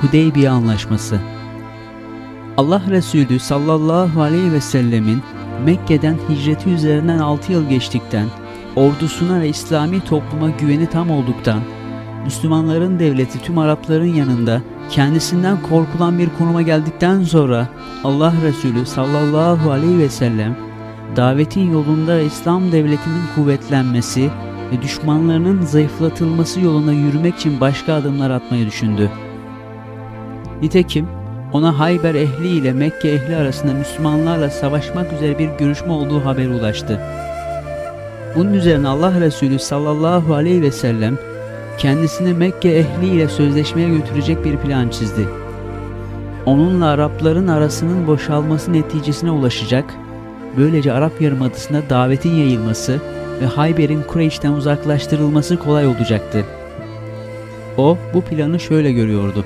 Hudeybiye Anlaşması Allah Resulü sallallahu aleyhi ve sellemin Mekke'den hicreti üzerinden 6 yıl geçtikten, ordusuna ve İslami topluma güveni tam olduktan, Müslümanların devleti tüm Arapların yanında kendisinden korkulan bir konuma geldikten sonra Allah Resulü sallallahu aleyhi ve sellem davetin yolunda İslam devletinin kuvvetlenmesi ve düşmanlarının zayıflatılması yoluna yürümek için başka adımlar atmayı düşündü. Nitekim ona Hayber ehli ile Mekke ehli arasında Müslümanlarla savaşmak üzere bir görüşme olduğu haberi ulaştı. Bunun üzerine Allah Resulü sallallahu aleyhi ve sellem kendisini Mekke ehli ile sözleşmeye götürecek bir plan çizdi. Onunla Arapların arasının boşalması neticesine ulaşacak, böylece Arap Yarımadası'na davetin yayılması ve Hayber'in Kureyş'ten uzaklaştırılması kolay olacaktı. O bu planı şöyle görüyordu.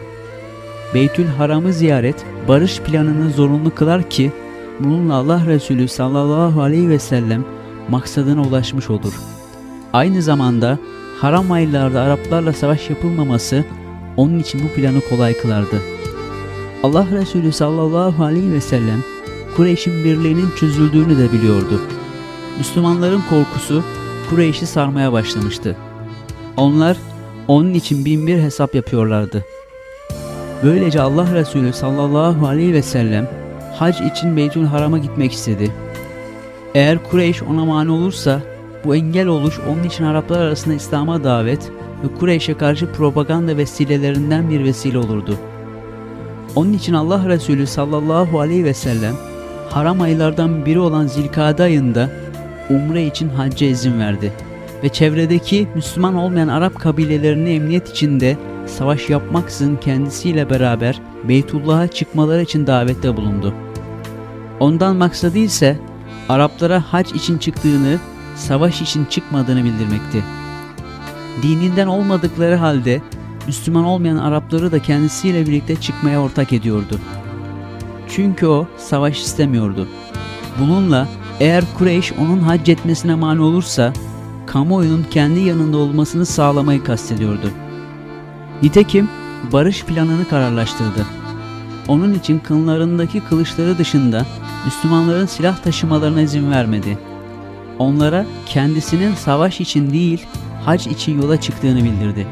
Beytül Haram'ı ziyaret barış planını zorunlu kılar ki bununla Allah Resulü sallallahu aleyhi ve sellem maksadına ulaşmış olur. Aynı zamanda haram aylarda Araplarla savaş yapılmaması onun için bu planı kolay kılardı. Allah Resulü sallallahu aleyhi ve sellem Kureyş'in birliğinin çözüldüğünü de biliyordu. Müslümanların korkusu Kureyş'i sarmaya başlamıştı. Onlar onun için bin bir hesap yapıyorlardı. Böylece Allah Resulü sallallahu aleyhi ve sellem hac için Beytül Haram'a gitmek istedi. Eğer Kureyş ona mani olursa bu engel oluş onun için Araplar arasında İslam'a davet ve Kureyş'e karşı propaganda vesilelerinden bir vesile olurdu. Onun için Allah Resulü sallallahu aleyhi ve sellem haram aylardan biri olan Zilkade ayında umre için hacca izin verdi ve çevredeki Müslüman olmayan Arap kabilelerini emniyet içinde savaş yapmaksızın kendisiyle beraber Beytullah'a çıkmaları için davette bulundu. Ondan maksadı ise Araplara hac için çıktığını, savaş için çıkmadığını bildirmekti. Dininden olmadıkları halde Müslüman olmayan Arapları da kendisiyle birlikte çıkmaya ortak ediyordu. Çünkü o savaş istemiyordu. Bununla eğer Kureyş onun hac etmesine mani olursa kamuoyunun kendi yanında olmasını sağlamayı kastediyordu. Nitekim barış planını kararlaştırdı. Onun için kınlarındaki kılıçları dışında Müslümanların silah taşımalarına izin vermedi. Onlara kendisinin savaş için değil, hac için yola çıktığını bildirdi.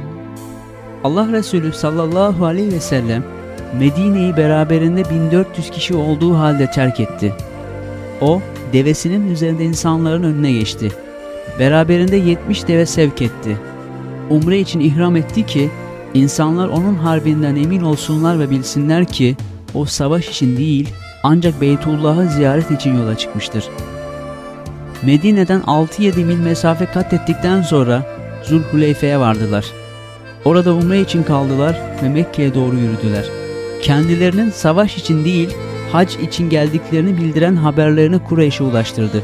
Allah Resulü sallallahu aleyhi ve sellem Medine'yi beraberinde 1400 kişi olduğu halde terk etti. O, devesinin üzerinde insanların önüne geçti. Beraberinde 70 deve sevk etti. Umre için ihram etti ki İnsanlar onun harbinden emin olsunlar ve bilsinler ki o savaş için değil ancak Beytullah'ı ziyaret için yola çıkmıştır. Medine'den 6-7 mil mesafe kat ettikten sonra Zulhuleyfe'ye vardılar. Orada umre için kaldılar ve Mekke'ye doğru yürüdüler. Kendilerinin savaş için değil, hac için geldiklerini bildiren haberlerini Kureyş'e ulaştırdı.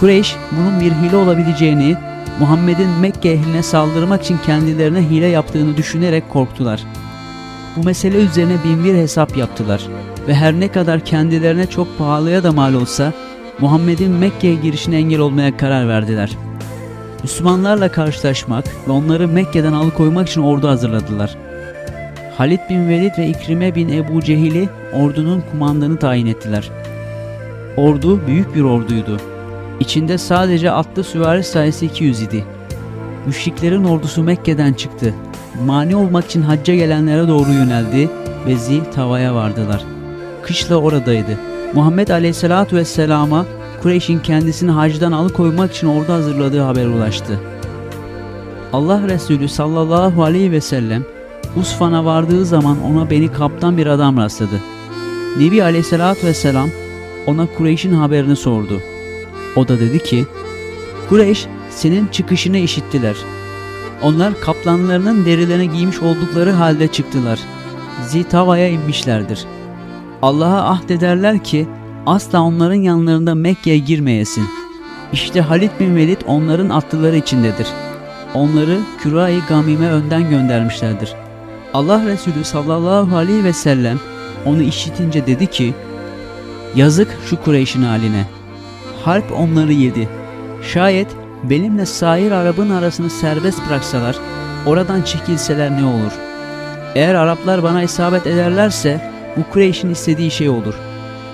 Kureyş bunun bir hile olabileceğini Muhammed'in Mekke ehline saldırmak için kendilerine hile yaptığını düşünerek korktular. Bu mesele üzerine binbir hesap yaptılar ve her ne kadar kendilerine çok pahalıya da mal olsa Muhammed'in Mekke'ye girişine engel olmaya karar verdiler. Müslümanlarla karşılaşmak ve onları Mekke'den alıkoymak için ordu hazırladılar. Halid bin Velid ve İkrime bin Ebu Cehil'i ordunun kumandanı tayin ettiler. Ordu büyük bir orduydu İçinde sadece atlı süvari sayısı 200 idi. Müşriklerin ordusu Mekke'den çıktı. Mani olmak için hacca gelenlere doğru yöneldi ve Zil Tava'ya vardılar. Kışla oradaydı. Muhammed Aleyhisselatü Vesselam'a Kureyş'in kendisini hacdan alıkoymak için orada hazırladığı haber ulaştı. Allah Resulü sallallahu aleyhi ve sellem Usfan'a vardığı zaman ona beni kaptan bir adam rastladı. Nebi Aleyhisselatü Vesselam ona Kureyş'in haberini sordu. O da dedi ki, Kureyş senin çıkışını işittiler. Onlar kaplanlarının derilerine giymiş oldukları halde çıktılar. Zitava'ya inmişlerdir. Allah'a ahdederler ki asla onların yanlarında Mekke'ye girmeyesin. İşte Halid bin Velid onların atlıları içindedir. Onları Küra-i Gamim'e önden göndermişlerdir. Allah Resulü sallallahu aleyhi ve sellem onu işitince dedi ki, Yazık şu Kureyş'in haline.'' harp onları yedi. Şayet benimle sair Arap'ın arasını serbest bıraksalar, oradan çekilseler ne olur? Eğer Araplar bana isabet ederlerse bu Kureyş'in istediği şey olur.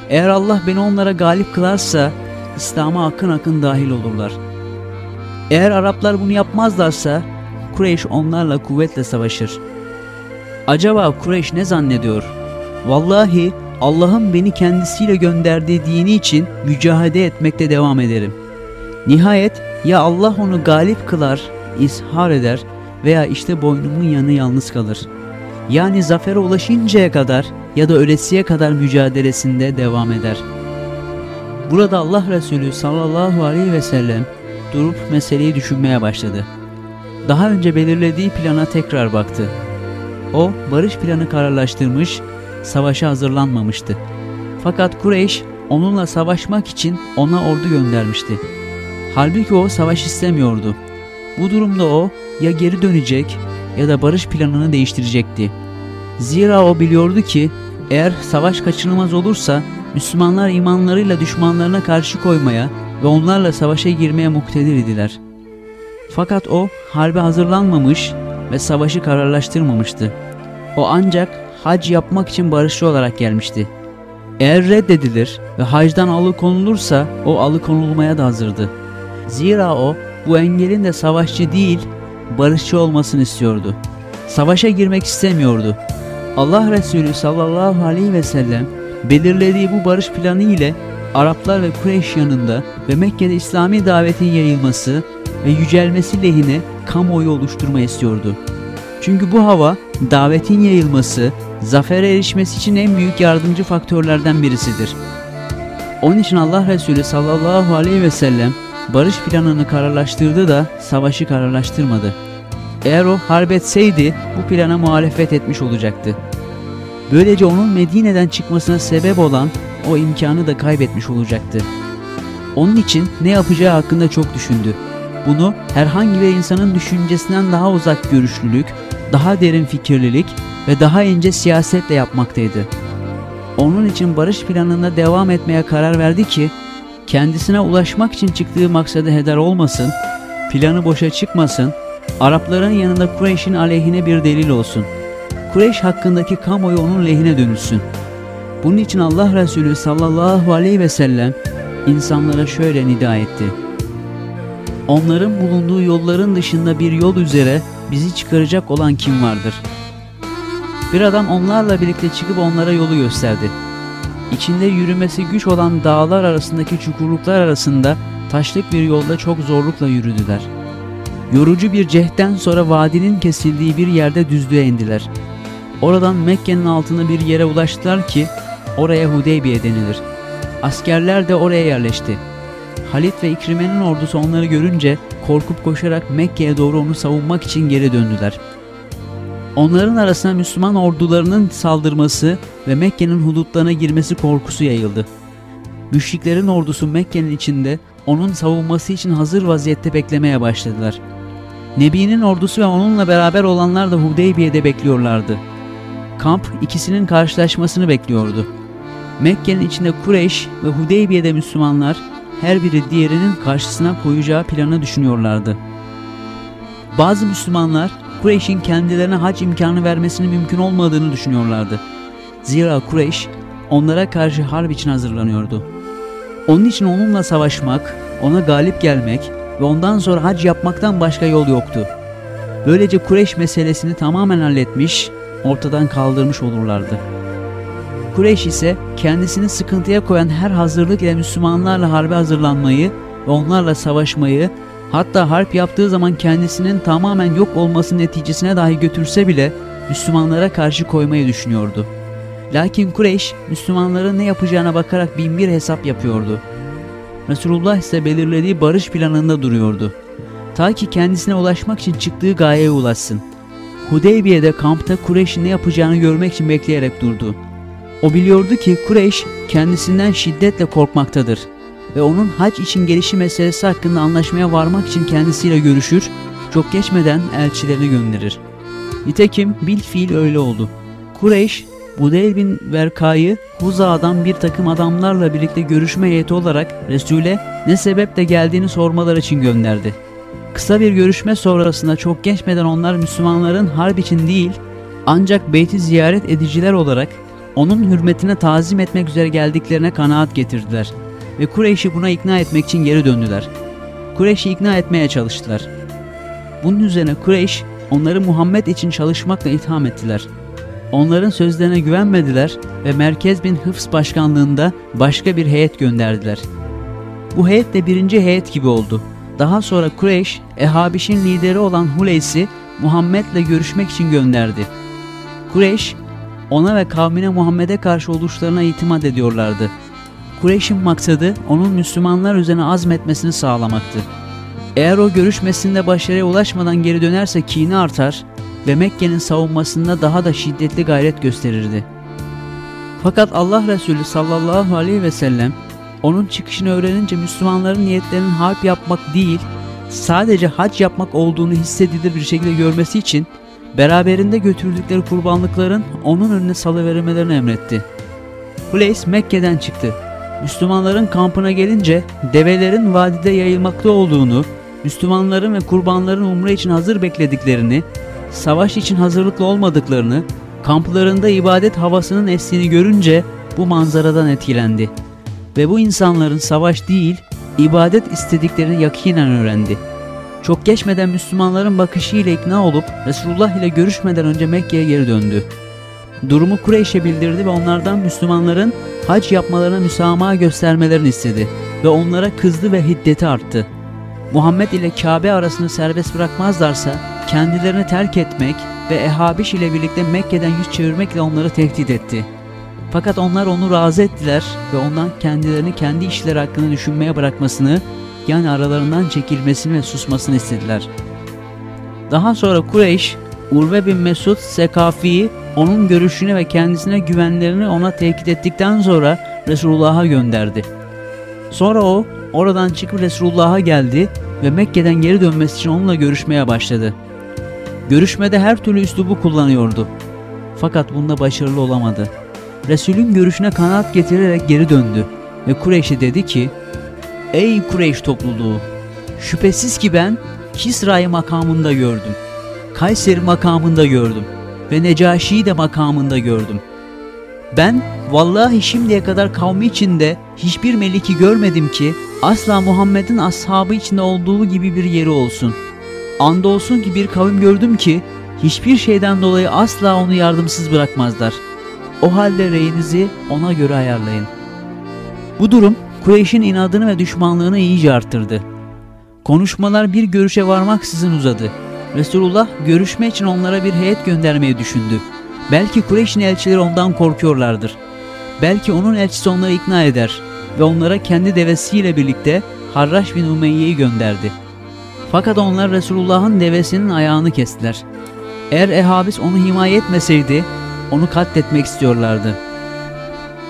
Eğer Allah beni onlara galip kılarsa İslam'a akın akın dahil olurlar. Eğer Araplar bunu yapmazlarsa Kureyş onlarla kuvvetle savaşır. Acaba Kureyş ne zannediyor? Vallahi Allah'ın beni kendisiyle gönderdiği dini için mücadele etmekte devam ederim. Nihayet ya Allah onu galip kılar, ishar eder veya işte boynumun yanı yalnız kalır. Yani zafere ulaşıncaya kadar ya da ölesiye kadar mücadelesinde devam eder. Burada Allah Resulü sallallahu aleyhi ve sellem durup meseleyi düşünmeye başladı. Daha önce belirlediği plana tekrar baktı. O barış planı kararlaştırmış, savaşa hazırlanmamıştı. Fakat Kureyş onunla savaşmak için ona ordu göndermişti. Halbuki o savaş istemiyordu. Bu durumda o ya geri dönecek ya da barış planını değiştirecekti. Zira o biliyordu ki eğer savaş kaçınılmaz olursa Müslümanlar imanlarıyla düşmanlarına karşı koymaya ve onlarla savaşa girmeye muktedir idiler. Fakat o harbe hazırlanmamış ve savaşı kararlaştırmamıştı. O ancak hac yapmak için barışçı olarak gelmişti. Eğer reddedilir ve hacdan alıkonulursa o alıkonulmaya da hazırdı. Zira o bu engelin de savaşçı değil barışçı olmasını istiyordu. Savaşa girmek istemiyordu. Allah Resulü sallallahu aleyhi ve sellem belirlediği bu barış planı ile Araplar ve Kureyş yanında ve Mekke'de İslami davetin yayılması ve yücelmesi lehine kamuoyu oluşturma istiyordu. Çünkü bu hava davetin yayılması, zafere erişmesi için en büyük yardımcı faktörlerden birisidir. Onun için Allah Resulü sallallahu aleyhi ve sellem barış planını kararlaştırdı da savaşı kararlaştırmadı. Eğer o harp etseydi bu plana muhalefet etmiş olacaktı. Böylece onun Medine'den çıkmasına sebep olan o imkanı da kaybetmiş olacaktı. Onun için ne yapacağı hakkında çok düşündü. Bunu herhangi bir insanın düşüncesinden daha uzak görüşlülük, daha derin fikirlilik ve daha ince siyasetle yapmaktaydı. Onun için barış planında devam etmeye karar verdi ki kendisine ulaşmak için çıktığı maksadı heder olmasın, planı boşa çıkmasın, Arapların yanında Kureyş'in aleyhine bir delil olsun. Kureyş hakkındaki kamuoyu onun lehine dönülsün. Bunun için Allah Resulü sallallahu aleyhi ve sellem insanlara şöyle nida etti. Onların bulunduğu yolların dışında bir yol üzere bizi çıkaracak olan kim vardır? Bir adam onlarla birlikte çıkıp onlara yolu gösterdi. İçinde yürümesi güç olan dağlar arasındaki çukurluklar arasında taşlık bir yolda çok zorlukla yürüdüler. Yorucu bir cehden sonra vadinin kesildiği bir yerde düzlüğe indiler. Oradan Mekke'nin altına bir yere ulaştılar ki oraya Hudeybiye denilir. Askerler de oraya yerleşti. Halit ve İkrime'nin ordusu onları görünce korkup koşarak Mekke'ye doğru onu savunmak için geri döndüler. Onların arasına Müslüman ordularının saldırması ve Mekke'nin hudutlarına girmesi korkusu yayıldı. Müşriklerin ordusu Mekke'nin içinde onun savunması için hazır vaziyette beklemeye başladılar. Nebi'nin ordusu ve onunla beraber olanlar da Hudeybiye'de bekliyorlardı. Kamp ikisinin karşılaşmasını bekliyordu. Mekke'nin içinde Kureyş ve Hudeybiye'de Müslümanlar her biri diğerinin karşısına koyacağı planı düşünüyorlardı. Bazı Müslümanlar Kureyş'in kendilerine hac imkanı vermesinin mümkün olmadığını düşünüyorlardı. Zira Kureyş onlara karşı harp için hazırlanıyordu. Onun için onunla savaşmak, ona galip gelmek ve ondan sonra hac yapmaktan başka yol yoktu. Böylece Kureyş meselesini tamamen halletmiş, ortadan kaldırmış olurlardı. Kureyş ise kendisini sıkıntıya koyan her hazırlık ile Müslümanlarla harbe hazırlanmayı ve onlarla savaşmayı, hatta harp yaptığı zaman kendisinin tamamen yok olması neticesine dahi götürse bile Müslümanlara karşı koymayı düşünüyordu. Lakin Kureyş, Müslümanların ne yapacağına bakarak binbir hesap yapıyordu. Resulullah ise belirlediği barış planında duruyordu. Ta ki kendisine ulaşmak için çıktığı gayeye ulaşsın. Hudeybiye'de kampta Kureyş'in ne yapacağını görmek için bekleyerek durdu. O biliyordu ki Kureyş kendisinden şiddetle korkmaktadır ve onun hac için gelişi meselesi hakkında anlaşmaya varmak için kendisiyle görüşür, çok geçmeden elçilerini gönderir. Nitekim bil fiil öyle oldu. Kureyş Budeyl bin Verka'yı Huza'dan bir takım adamlarla birlikte görüşme heyeti olarak Resul'e ne sebeple geldiğini sormalar için gönderdi. Kısa bir görüşme sonrasında çok geçmeden onlar Müslümanların harp için değil ancak beyti ziyaret ediciler olarak onun hürmetine tazim etmek üzere geldiklerine kanaat getirdiler ve Kureyş'i buna ikna etmek için geri döndüler. Kureyş'i ikna etmeye çalıştılar. Bunun üzerine Kureyş onları Muhammed için çalışmakla itham ettiler. Onların sözlerine güvenmediler ve Merkez bin Hıfz başkanlığında başka bir heyet gönderdiler. Bu heyet de birinci heyet gibi oldu. Daha sonra Kureyş, Ehabiş'in lideri olan Huleys'i Muhammed'le görüşmek için gönderdi. Kureyş, ona ve kavmine Muhammed'e karşı oluşlarına itimat ediyorlardı. Kureyş'in maksadı onun Müslümanlar üzerine azmetmesini sağlamaktı. Eğer o görüşmesinde başarıya ulaşmadan geri dönerse kini artar ve Mekke'nin savunmasında daha da şiddetli gayret gösterirdi. Fakat Allah Resulü sallallahu aleyhi ve sellem onun çıkışını öğrenince Müslümanların niyetlerinin harp yapmak değil, sadece hac yapmak olduğunu hissedilir bir şekilde görmesi için beraberinde götürdükleri kurbanlıkların onun önüne salıverilmelerini emretti. Huleys Mekke'den çıktı. Müslümanların kampına gelince develerin vadide yayılmakta olduğunu, Müslümanların ve kurbanların umre için hazır beklediklerini, savaş için hazırlıklı olmadıklarını, kamplarında ibadet havasının estiğini görünce bu manzaradan etkilendi. Ve bu insanların savaş değil, ibadet istediklerini yakinen öğrendi. Çok geçmeden Müslümanların bakışıyla ikna olup Resulullah ile görüşmeden önce Mekke'ye geri döndü. Durumu Kureyş'e bildirdi ve onlardan Müslümanların hac yapmalarına müsamaha göstermelerini istedi ve onlara kızdı ve hiddeti arttı. Muhammed ile Kabe arasını serbest bırakmazlarsa kendilerini terk etmek ve Ehabiş ile birlikte Mekke'den yüz çevirmekle onları tehdit etti. Fakat onlar onu razı ettiler ve ondan kendilerini kendi işleri hakkında düşünmeye bırakmasını yani aralarından çekilmesini ve susmasını istediler. Daha sonra Kureyş, Urve bin Mesud Sekafi'yi onun görüşüne ve kendisine güvenlerini ona tekit ettikten sonra Resulullah'a gönderdi. Sonra o oradan çıkıp Resulullah'a geldi ve Mekke'den geri dönmesi için onunla görüşmeye başladı. Görüşmede her türlü üslubu kullanıyordu. Fakat bunda başarılı olamadı. Resulün görüşüne kanaat getirerek geri döndü ve Kureyş'e dedi ki Ey Kureyş topluluğu! Şüphesiz ki ben Kisra'yı makamında gördüm. Kayseri makamında gördüm ve Necaşi'yi de makamında gördüm. Ben vallahi şimdiye kadar kavmi içinde hiçbir meliki görmedim ki asla Muhammed'in ashabı içinde olduğu gibi bir yeri olsun. Andolsun ki bir kavim gördüm ki hiçbir şeyden dolayı asla onu yardımsız bırakmazlar. O halde reyinizi ona göre ayarlayın. Bu durum Kureyş'in inadını ve düşmanlığını iyice arttırdı. Konuşmalar bir görüşe varmaksızın uzadı. Resulullah görüşme için onlara bir heyet göndermeyi düşündü. Belki Kureyş'in elçileri ondan korkuyorlardır. Belki onun elçisi onları ikna eder ve onlara kendi devesiyle birlikte Harraş bin Umeyye'yi gönderdi. Fakat onlar Resulullah'ın devesinin ayağını kestiler. Eğer Ehabis onu himaye etmeseydi onu katletmek istiyorlardı.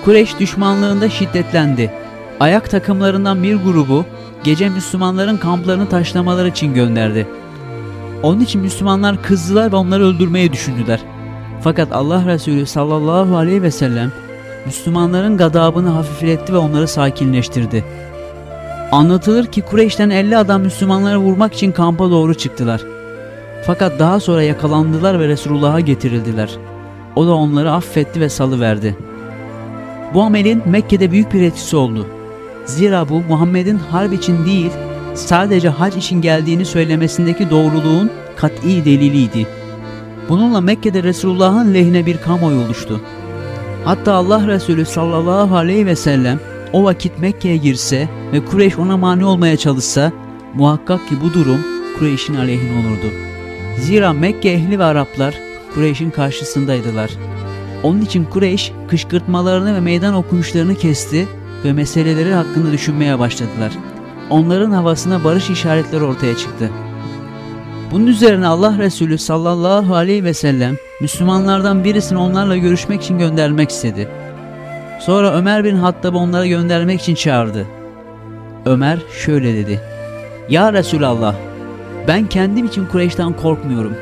Kureyş düşmanlığında şiddetlendi. Ayak takımlarından bir grubu gece Müslümanların kamplarını taşlamalar için gönderdi. Onun için Müslümanlar kızdılar ve onları öldürmeyi düşündüler. Fakat Allah Resulü sallallahu aleyhi ve sellem Müslümanların gadabını hafifletti ve onları sakinleştirdi. Anlatılır ki Kureyş'ten 50 adam Müslümanları vurmak için kampa doğru çıktılar. Fakat daha sonra yakalandılar ve Resulullah'a getirildiler. O da onları affetti ve salıverdi. Bu amelin Mekke'de büyük bir etkisi oldu. Zira bu Muhammed'in harp için değil, sadece hac için geldiğini söylemesindeki doğruluğun kat'i deliliydi. Bununla Mekke'de Resulullah'ın lehine bir kamuoyu oluştu. Hatta Allah Resulü sallallahu aleyhi ve sellem o vakit Mekke'ye girse ve Kureyş ona mani olmaya çalışsa muhakkak ki bu durum Kureyş'in aleyhine olurdu. Zira Mekke ehli ve Araplar Kureyş'in karşısındaydılar. Onun için Kureyş kışkırtmalarını ve meydan okuyuşlarını kesti ve meseleleri hakkında düşünmeye başladılar. Onların havasına barış işaretleri ortaya çıktı. Bunun üzerine Allah Resulü sallallahu aleyhi ve sellem Müslümanlardan birisini onlarla görüşmek için göndermek istedi. Sonra Ömer bin Hattab'ı onlara göndermek için çağırdı. Ömer şöyle dedi. Ya Resulallah ben kendim için Kureyş'ten korkmuyorum.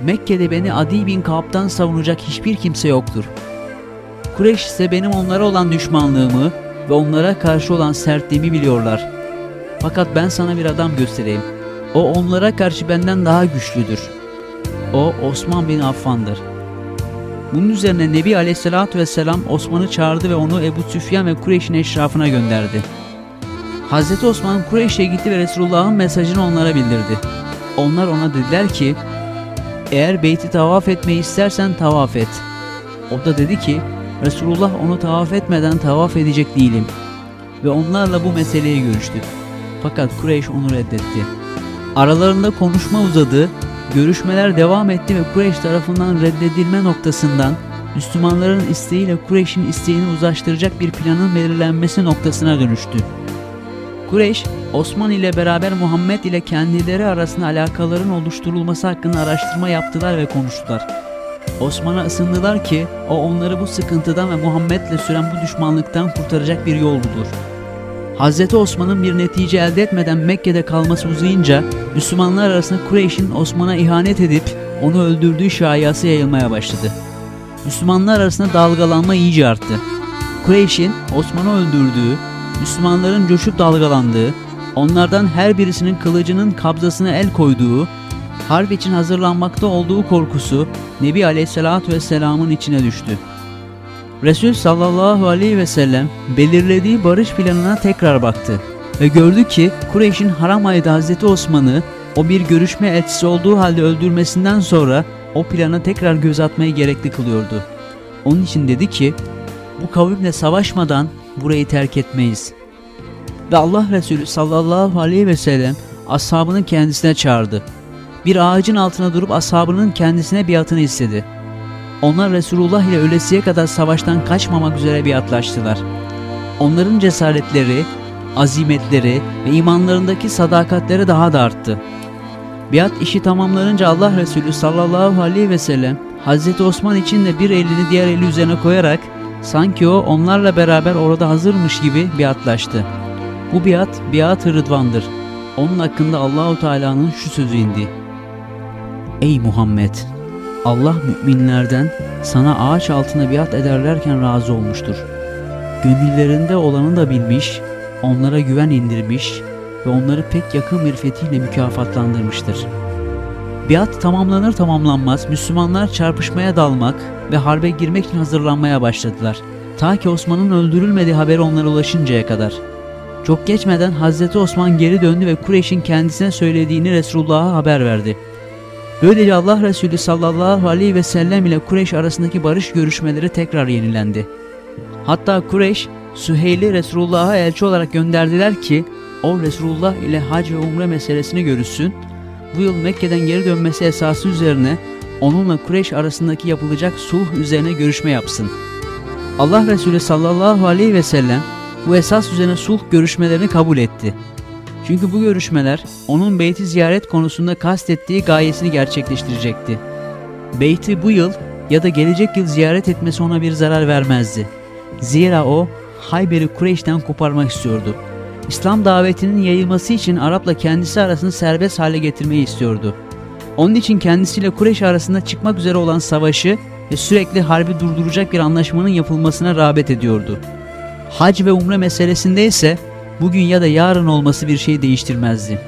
Mekke'de beni Adi bin Kaab'dan savunacak hiçbir kimse yoktur. Kureyş ise benim onlara olan düşmanlığımı ve onlara karşı olan sertliğimi biliyorlar. Fakat ben sana bir adam göstereyim. O onlara karşı benden daha güçlüdür. O Osman bin Affan'dır. Bunun üzerine Nebi Aleyhisselatü Vesselam Osman'ı çağırdı ve onu Ebu Süfyan ve Kureyş'in eşrafına gönderdi. Hazreti Osman Kureyş'e gitti ve Resulullah'ın mesajını onlara bildirdi. Onlar ona dediler ki, eğer beyti tavaf etmeyi istersen tavaf et. O da dedi ki, Resulullah onu tavaf etmeden tavaf edecek değilim. Ve onlarla bu meseleyi görüştü. Fakat Kureyş onu reddetti. Aralarında konuşma uzadı, görüşmeler devam etti ve Kureyş tarafından reddedilme noktasından Müslümanların isteğiyle Kureyş'in isteğini uzlaştıracak bir planın belirlenmesi noktasına dönüştü. Kureyş, Osman ile beraber Muhammed ile kendileri arasında alakaların oluşturulması hakkında araştırma yaptılar ve konuştular. Osman'a ısındılar ki o onları bu sıkıntıdan ve Muhammed'le süren bu düşmanlıktan kurtaracak bir yol bulur. Hz. Osman'ın bir netice elde etmeden Mekke'de kalması uzayınca Müslümanlar arasında Kureyş'in Osman'a ihanet edip onu öldürdüğü şayası yayılmaya başladı. Müslümanlar arasında dalgalanma iyice arttı. Kureyş'in Osman'ı öldürdüğü, Müslümanların coşup dalgalandığı, onlardan her birisinin kılıcının kabzasına el koyduğu, harp için hazırlanmakta olduğu korkusu Nebi Aleyhisselatü Vesselam'ın içine düştü. Resul sallallahu aleyhi ve sellem belirlediği barış planına tekrar baktı ve gördü ki Kureyş'in haram ayda Hazreti Osman'ı o bir görüşme elçisi olduğu halde öldürmesinden sonra o plana tekrar göz atmayı gerekli kılıyordu. Onun için dedi ki bu kavimle savaşmadan burayı terk etmeyiz. Ve Allah Resulü sallallahu aleyhi ve sellem ashabını kendisine çağırdı. Bir ağacın altına durup ashabının kendisine biatını istedi. Onlar Resulullah ile ölesiye kadar savaştan kaçmamak üzere biatlaştılar. Onların cesaretleri, azimetleri ve imanlarındaki sadakatleri daha da arttı. Biat işi tamamlanınca Allah Resulü sallallahu aleyhi ve sellem Hazreti Osman için de bir elini diğer eli üzerine koyarak sanki o onlarla beraber orada hazırmış gibi biatlaştı. Bu biat biat-ı rıdvandır. Onun hakkında Allahu Teala'nın şu sözü indi. Ey Muhammed! Allah müminlerden sana ağaç altına biat ederlerken razı olmuştur. Gönüllerinde olanı da bilmiş, onlara güven indirmiş ve onları pek yakın bir fethiyle mükafatlandırmıştır. Biat tamamlanır tamamlanmaz Müslümanlar çarpışmaya dalmak ve harbe girmek için hazırlanmaya başladılar. Ta ki Osman'ın öldürülmediği haberi onlara ulaşıncaya kadar. Çok geçmeden Hazreti Osman geri döndü ve Kureyş'in kendisine söylediğini Resulullah'a haber verdi. Böylece Allah Resulü sallallahu aleyhi ve sellem ile Kureyş arasındaki barış görüşmeleri tekrar yenilendi. Hatta Kureyş, Süheyl'i Resulullah'a elçi olarak gönderdiler ki o Resulullah ile hac ve umre meselesini görüşsün, bu yıl Mekke'den geri dönmesi esası üzerine onunla Kureyş arasındaki yapılacak sulh üzerine görüşme yapsın. Allah Resulü sallallahu aleyhi ve sellem bu esas üzerine sulh görüşmelerini kabul etti. Çünkü bu görüşmeler onun beyti ziyaret konusunda kastettiği gayesini gerçekleştirecekti. Beyti bu yıl ya da gelecek yıl ziyaret etmesi ona bir zarar vermezdi. Zira o Hayber'i Kureyş'ten koparmak istiyordu. İslam davetinin yayılması için Arap'la kendisi arasını serbest hale getirmeyi istiyordu. Onun için kendisiyle Kureyş arasında çıkmak üzere olan savaşı ve sürekli harbi durduracak bir anlaşmanın yapılmasına rağbet ediyordu. Hac ve umre meselesinde ise bugün ya da yarın olması bir şey değiştirmezdi.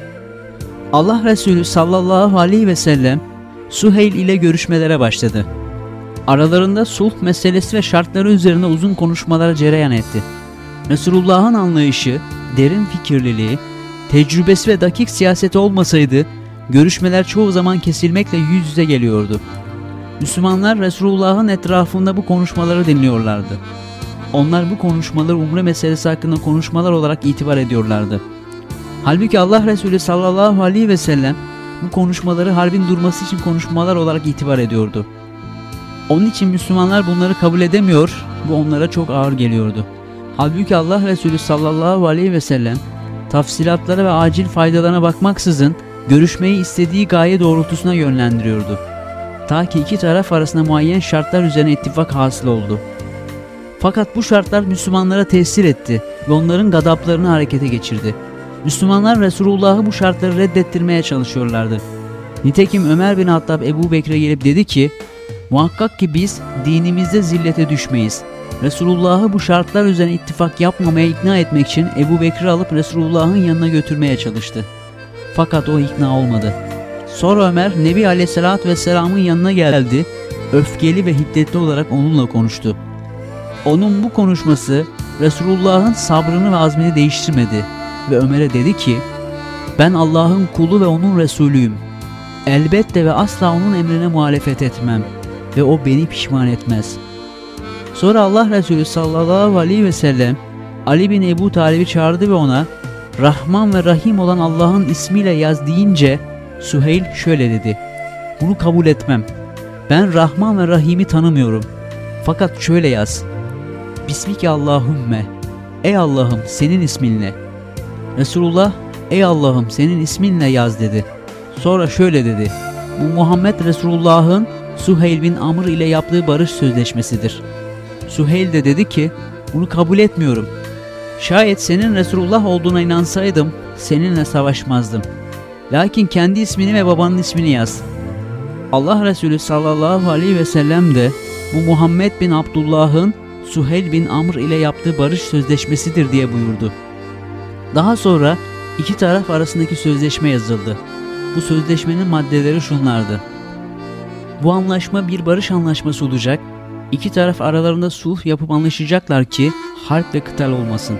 Allah Resulü sallallahu aleyhi ve sellem Suheyl ile görüşmelere başladı. Aralarında sulh meselesi ve şartları üzerinde uzun konuşmalara cereyan etti. Resulullah'ın anlayışı, derin fikirliliği, tecrübesi ve dakik siyaseti olmasaydı görüşmeler çoğu zaman kesilmekle yüz yüze geliyordu. Müslümanlar Resulullah'ın etrafında bu konuşmaları dinliyorlardı. Onlar bu konuşmaları umre meselesi hakkında konuşmalar olarak itibar ediyorlardı. Halbuki Allah Resulü sallallahu aleyhi ve sellem bu konuşmaları harbin durması için konuşmalar olarak itibar ediyordu. Onun için Müslümanlar bunları kabul edemiyor, bu onlara çok ağır geliyordu. Halbuki Allah Resulü sallallahu aleyhi ve sellem tafsilatlara ve acil faydalarına bakmaksızın görüşmeyi istediği gaye doğrultusuna yönlendiriyordu. Ta ki iki taraf arasında muayyen şartlar üzerine ittifak hasıl oldu. Fakat bu şartlar Müslümanlara tesir etti ve onların gadaplarını harekete geçirdi. Müslümanlar Resulullah'ı bu şartları reddettirmeye çalışıyorlardı. Nitekim Ömer bin Hattab Ebu Bekir'e gelip dedi ki, Muhakkak ki biz dinimizde zillete düşmeyiz. Resulullah'ı bu şartlar üzerine ittifak yapmamaya ikna etmek için Ebu Bekir'i alıp Resulullah'ın yanına götürmeye çalıştı. Fakat o ikna olmadı. Sonra Ömer Nebi Aleyhisselatü Vesselam'ın yanına geldi, öfkeli ve hiddetli olarak onunla konuştu. Onun bu konuşması Resulullah'ın sabrını ve azmini değiştirmedi ve Ömer'e dedi ki, ben Allah'ın kulu ve onun Resulüyüm. Elbette ve asla onun emrine muhalefet etmem ve o beni pişman etmez. Sonra Allah Resulü sallallahu aleyhi ve sellem Ali bin Ebu Talib'i çağırdı ve ona Rahman ve Rahim olan Allah'ın ismiyle yaz deyince Süheyl şöyle dedi. Bunu kabul etmem. Ben Rahman ve Rahim'i tanımıyorum. Fakat şöyle yaz. Bismike Allahümme. Ey Allah'ım senin isminle. Resulullah ey Allah'ım senin isminle yaz dedi. Sonra şöyle dedi. Bu Muhammed Resulullah'ın Suheyl bin Amr ile yaptığı barış sözleşmesidir. Suheyl de dedi ki bunu kabul etmiyorum. Şayet senin Resulullah olduğuna inansaydım seninle savaşmazdım. Lakin kendi ismini ve babanın ismini yaz. Allah Resulü sallallahu aleyhi ve sellem de bu Muhammed bin Abdullah'ın Suheyl bin Amr ile yaptığı barış sözleşmesidir diye buyurdu. Daha sonra iki taraf arasındaki sözleşme yazıldı. Bu sözleşmenin maddeleri şunlardı. Bu anlaşma bir barış anlaşması olacak. İki taraf aralarında sulh yapıp anlaşacaklar ki harp ve kıtal olmasın.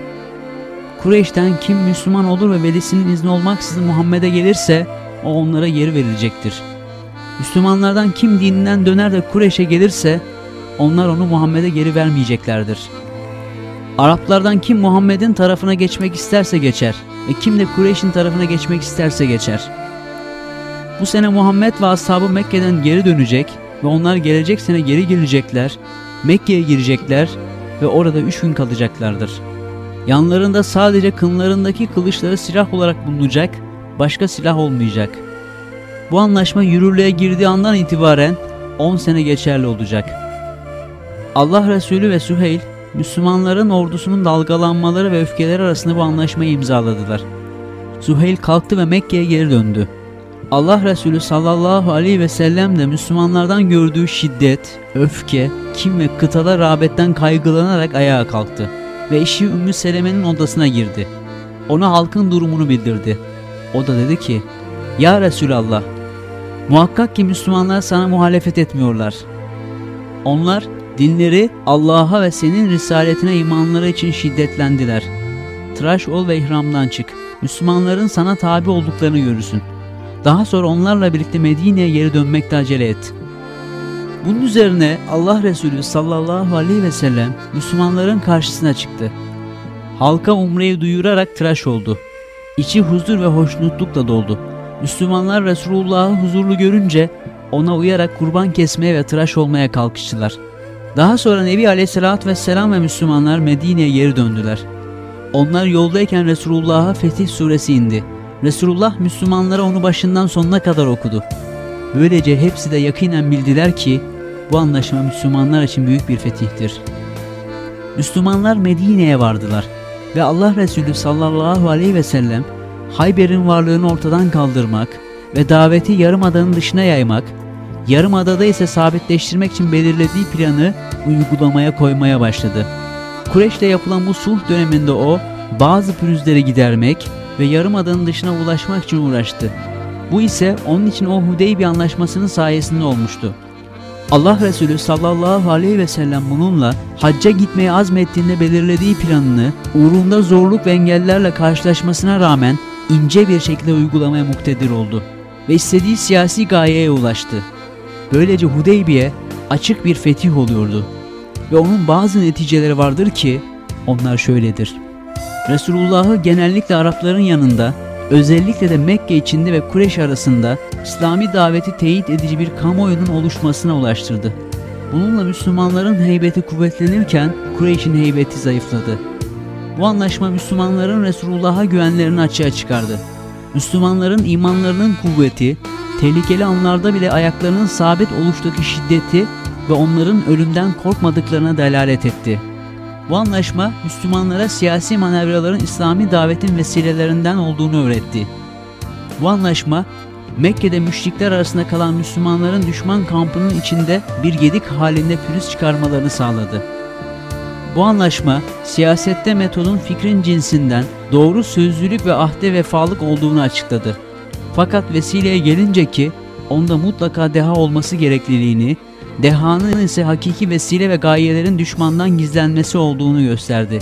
Kureyş'ten kim Müslüman olur ve velisinin izni olmaksızın Muhammed'e gelirse o onlara geri verilecektir. Müslümanlardan kim dininden döner de Kureyş'e gelirse onlar onu Muhammed'e geri vermeyeceklerdir. Araplardan kim Muhammed'in tarafına geçmek isterse geçer ve kim de Kureyş'in tarafına geçmek isterse geçer. Bu sene Muhammed ve ashabı Mekke'den geri dönecek ve onlar gelecek sene geri gelecekler, Mekke'ye girecekler ve orada üç gün kalacaklardır. Yanlarında sadece kınlarındaki kılıçları silah olarak bulunacak, başka silah olmayacak. Bu anlaşma yürürlüğe girdiği andan itibaren 10 sene geçerli olacak. Allah Resulü ve Süheyl, Müslümanların ordusunun dalgalanmaları ve öfkeleri arasında bu anlaşmayı imzaladılar. Süheyl kalktı ve Mekke'ye geri döndü. Allah Resulü sallallahu aleyhi ve sellem de Müslümanlardan gördüğü şiddet, öfke, kim ve kıtada rağbetten kaygılanarak ayağa kalktı ve eşi Ümmü Seleme'nin odasına girdi. Ona halkın durumunu bildirdi. O da dedi ki, Ya Resulallah, muhakkak ki Müslümanlar sana muhalefet etmiyorlar. Onlar dinleri Allah'a ve senin risaletine imanları için şiddetlendiler. Tıraş ol ve ihramdan çık. Müslümanların sana tabi olduklarını görürsün. Daha sonra onlarla birlikte Medine'ye geri dönmekte acele et. Bunun üzerine Allah Resulü sallallahu aleyhi ve sellem Müslümanların karşısına çıktı. Halka umreyi duyurarak tıraş oldu. İçi huzur ve hoşnutlukla doldu. Müslümanlar Resulullah'ı huzurlu görünce ona uyarak kurban kesmeye ve tıraş olmaya kalkıştılar. Daha sonra Nebi Aleyhisselatü Vesselam ve Müslümanlar Medine'ye geri döndüler. Onlar yoldayken Resulullah'a Fetih suresi indi. Resulullah Müslümanlara onu başından sonuna kadar okudu. Böylece hepsi de yakinen bildiler ki bu anlaşma Müslümanlar için büyük bir fetihtir. Müslümanlar Medine'ye vardılar ve Allah Resulü sallallahu aleyhi ve sellem Hayber'in varlığını ortadan kaldırmak ve daveti yarımadanın dışına yaymak, yarımadada ise sabitleştirmek için belirlediği planı uygulamaya koymaya başladı. Kureyş'le yapılan bu sulh döneminde o bazı pürüzleri gidermek ve yarımadanın dışına ulaşmak için uğraştı. Bu ise onun için o Hudeybiye anlaşmasının sayesinde olmuştu. Allah Resulü sallallahu aleyhi ve sellem bununla hacca gitmeye azmettiğinde belirlediği planını uğrunda zorluk ve engellerle karşılaşmasına rağmen ince bir şekilde uygulamaya muktedir oldu ve istediği siyasi gayeye ulaştı. Böylece Hudeybiye açık bir fetih oluyordu ve onun bazı neticeleri vardır ki onlar şöyledir. Resulullah'ı genellikle Arapların yanında özellikle de Mekke içinde ve Kureş arasında İslami daveti teyit edici bir kamuoyunun oluşmasına ulaştırdı. Bununla Müslümanların heybeti kuvvetlenirken Kureyş'in heybeti zayıfladı. Bu anlaşma Müslümanların Resulullah'a güvenlerini açığa çıkardı. Müslümanların imanlarının kuvveti, tehlikeli anlarda bile ayaklarının sabit oluştaki şiddeti ve onların ölümden korkmadıklarına delalet etti. Bu anlaşma Müslümanlara siyasi manevraların İslami davetin vesilelerinden olduğunu öğretti. Bu anlaşma Mekke'de müşrikler arasında kalan Müslümanların düşman kampının içinde bir gedik halinde pürüz çıkarmalarını sağladı. Bu anlaşma siyasette metodun fikrin cinsinden doğru sözlülük ve ahde vefalık olduğunu açıkladı. Fakat vesileye gelince ki onda mutlaka deha olması gerekliliğini, dehanın ise hakiki vesile ve gayelerin düşmandan gizlenmesi olduğunu gösterdi.